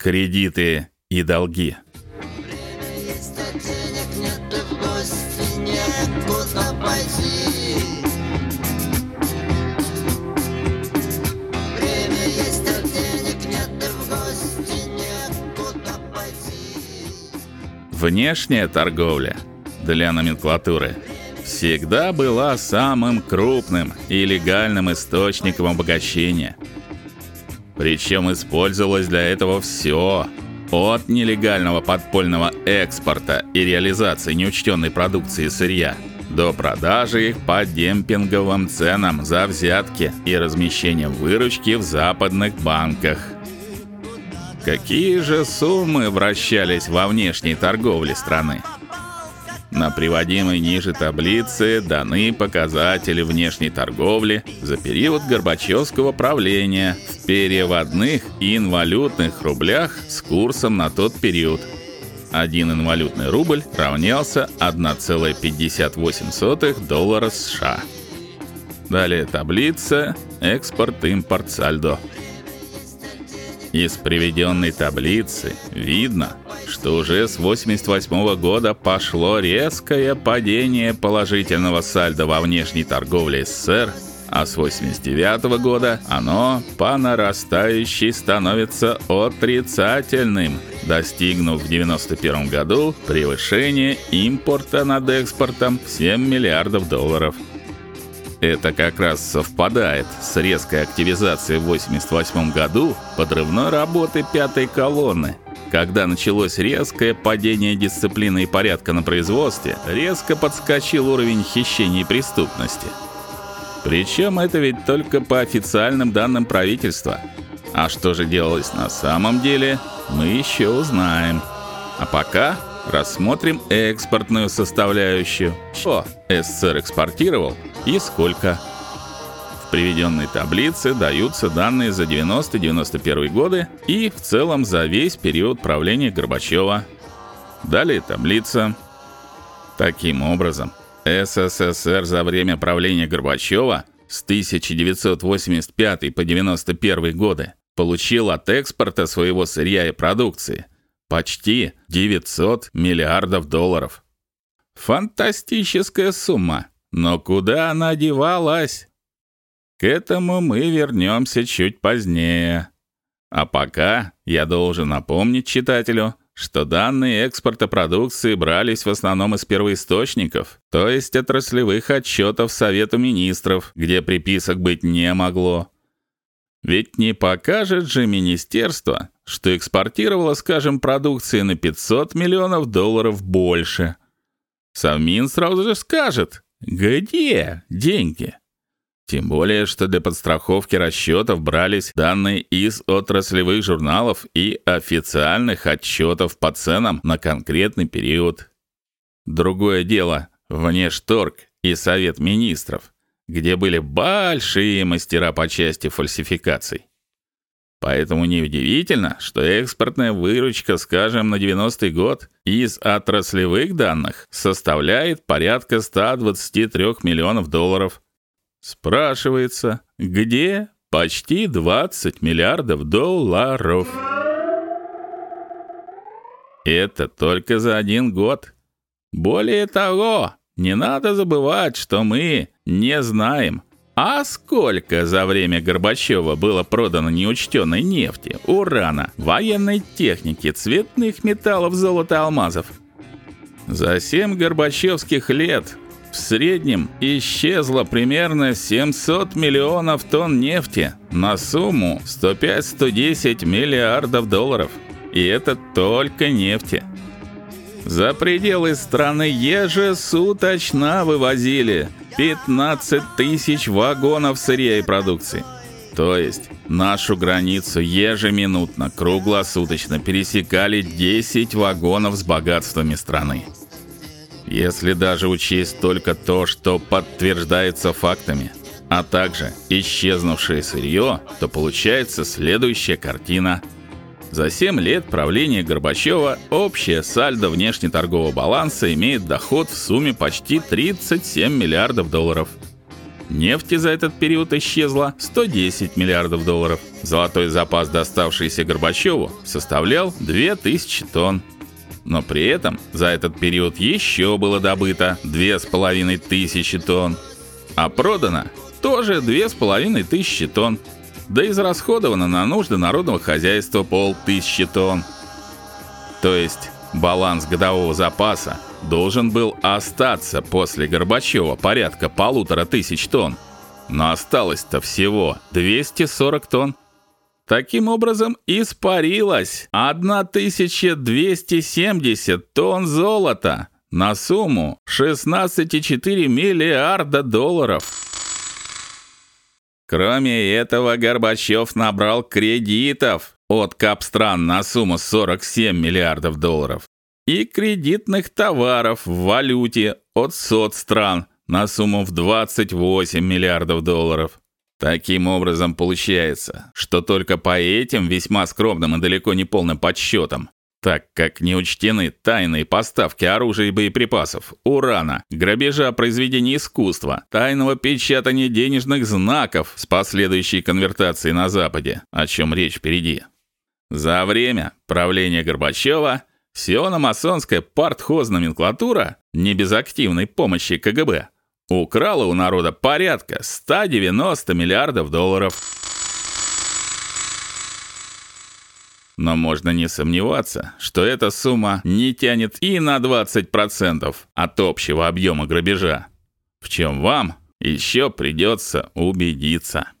кредиты и долги. Внешняя торговля для номенклатуры всегда была самым крупным и легальным источником обогащения. Причем использовалось для этого все от нелегального подпольного экспорта и реализации неучтенной продукции сырья до продажи их по демпинговым ценам за взятки и размещения выручки в западных банках. Какие же суммы вращались во внешней торговле страны? На приводимой ниже таблице даны показатели внешней торговли за период Горбачевского правления в переводных и инвалютных рублях с курсом на тот период. Один инвалютный рубль равнялся 1,58 доллара США. Далее таблица экспорт-импорт сальдо. Из приведенной таблицы видно, что уже с 88 года пошло резкое падение положительного сальда во внешней торговле СССР, а с 89 года оно по нарастающей становится отрицательным, достигнув в 91 году превышения импорта над экспортом в 7 миллиардов долларов. Это как раз совпадает с резкой активизацией в 88 году подрывной работы пятой колонны. Когда началось резкое падение дисциплины и порядка на производстве, резко подскочил уровень хищений и преступности. Причем это ведь только по официальным данным правительства. А что же делалось на самом деле, мы еще узнаем. А пока рассмотрим экспортную составляющую. Что СССР экспортировал и сколько? Приведенной таблице даются данные за 90-91 годы и в целом за весь период правления Горбачева. Далее таблица. Таким образом, СССР за время правления Горбачева с 1985 по 91 годы получил от экспорта своего сырья и продукции почти 900 миллиардов долларов. Фантастическая сумма. Но куда она девалась? К этому мы вернемся чуть позднее. А пока я должен напомнить читателю, что данные экспорта продукции брались в основном из первоисточников, то есть отраслевых отчетов Совета министров, где приписок быть не могло. Ведь не покажет же министерство, что экспортировало, скажем, продукции на 500 миллионов долларов больше. Совмин сразу же скажет: "Где деньги?" Тем более, что для подстраховки расчетов брались данные из отраслевых журналов и официальных отчетов по ценам на конкретный период. Другое дело внешторг и Совет министров, где были большие мастера по части фальсификаций. Поэтому неудивительно, что экспортная выручка, скажем, на 90-й год из отраслевых данных составляет порядка 123 миллионов долларов. Спрашивается, где почти 20 миллиардов долларов? Это только за один год. Более того, не надо забывать, что мы не знаем, а сколько за время Горбачева было продано неучтенной нефти, урана, военной техники, цветных металлов, золота, алмазов? За семь горбачевских лет в среднем исчезло примерно 700 миллионов тонн нефти на сумму 105-110 миллиардов долларов. И это только нефти. За пределы страны ежесуточно вывозили 15 тысяч вагонов сырья и продукции. То есть нашу границу ежеминутно, круглосуточно пересекали 10 вагонов с богатствами страны. Если даже учесть только то, что подтверждается фактами, а также исчезнувшее сырье, то получается следующая картина – за 7 лет правления Горбачева общее сальдо внешнеторгового баланса имеет доход в сумме почти 37 миллиардов долларов. Нефти за этот период исчезло 110 миллиардов долларов. Золотой запас, доставшийся Горбачеву, составлял 2000 тонн. Но при этом за этот период еще было добыто 2500 тонн, а продано тоже 2500 тонн. Да израсходовано на нужды народного хозяйства полтысячи тонн. То есть баланс годового запаса должен был остаться после Горбачева порядка полутора тысяч тонн. Но осталось-то всего 240 тонн. Таким образом, испарилось 1270 тонн золота на сумму 16,4 миллиарда долларов. Кроме этого, Горбачев набрал кредитов от капстран на сумму 47 миллиардов долларов и кредитных товаров в валюте от соцстран на сумму в 28 миллиардов долларов. Таким образом, получается, что только по этим весьма скромным и далеко не полным подсчетам, так как не учтены тайные поставки оружия и боеприпасов, урана, грабежа произведений искусства, тайного печатания денежных знаков с последующей конвертацией на западе, о чем речь впереди. За время правления Горбачева сиономасонская партхозноменклатура, не без активной помощи КГБ, украла у народа порядка 190 миллиардов долларов. Но можно не сомневаться, что эта сумма не тянет и на 20% от общего объема грабежа, в чем вам еще придется убедиться.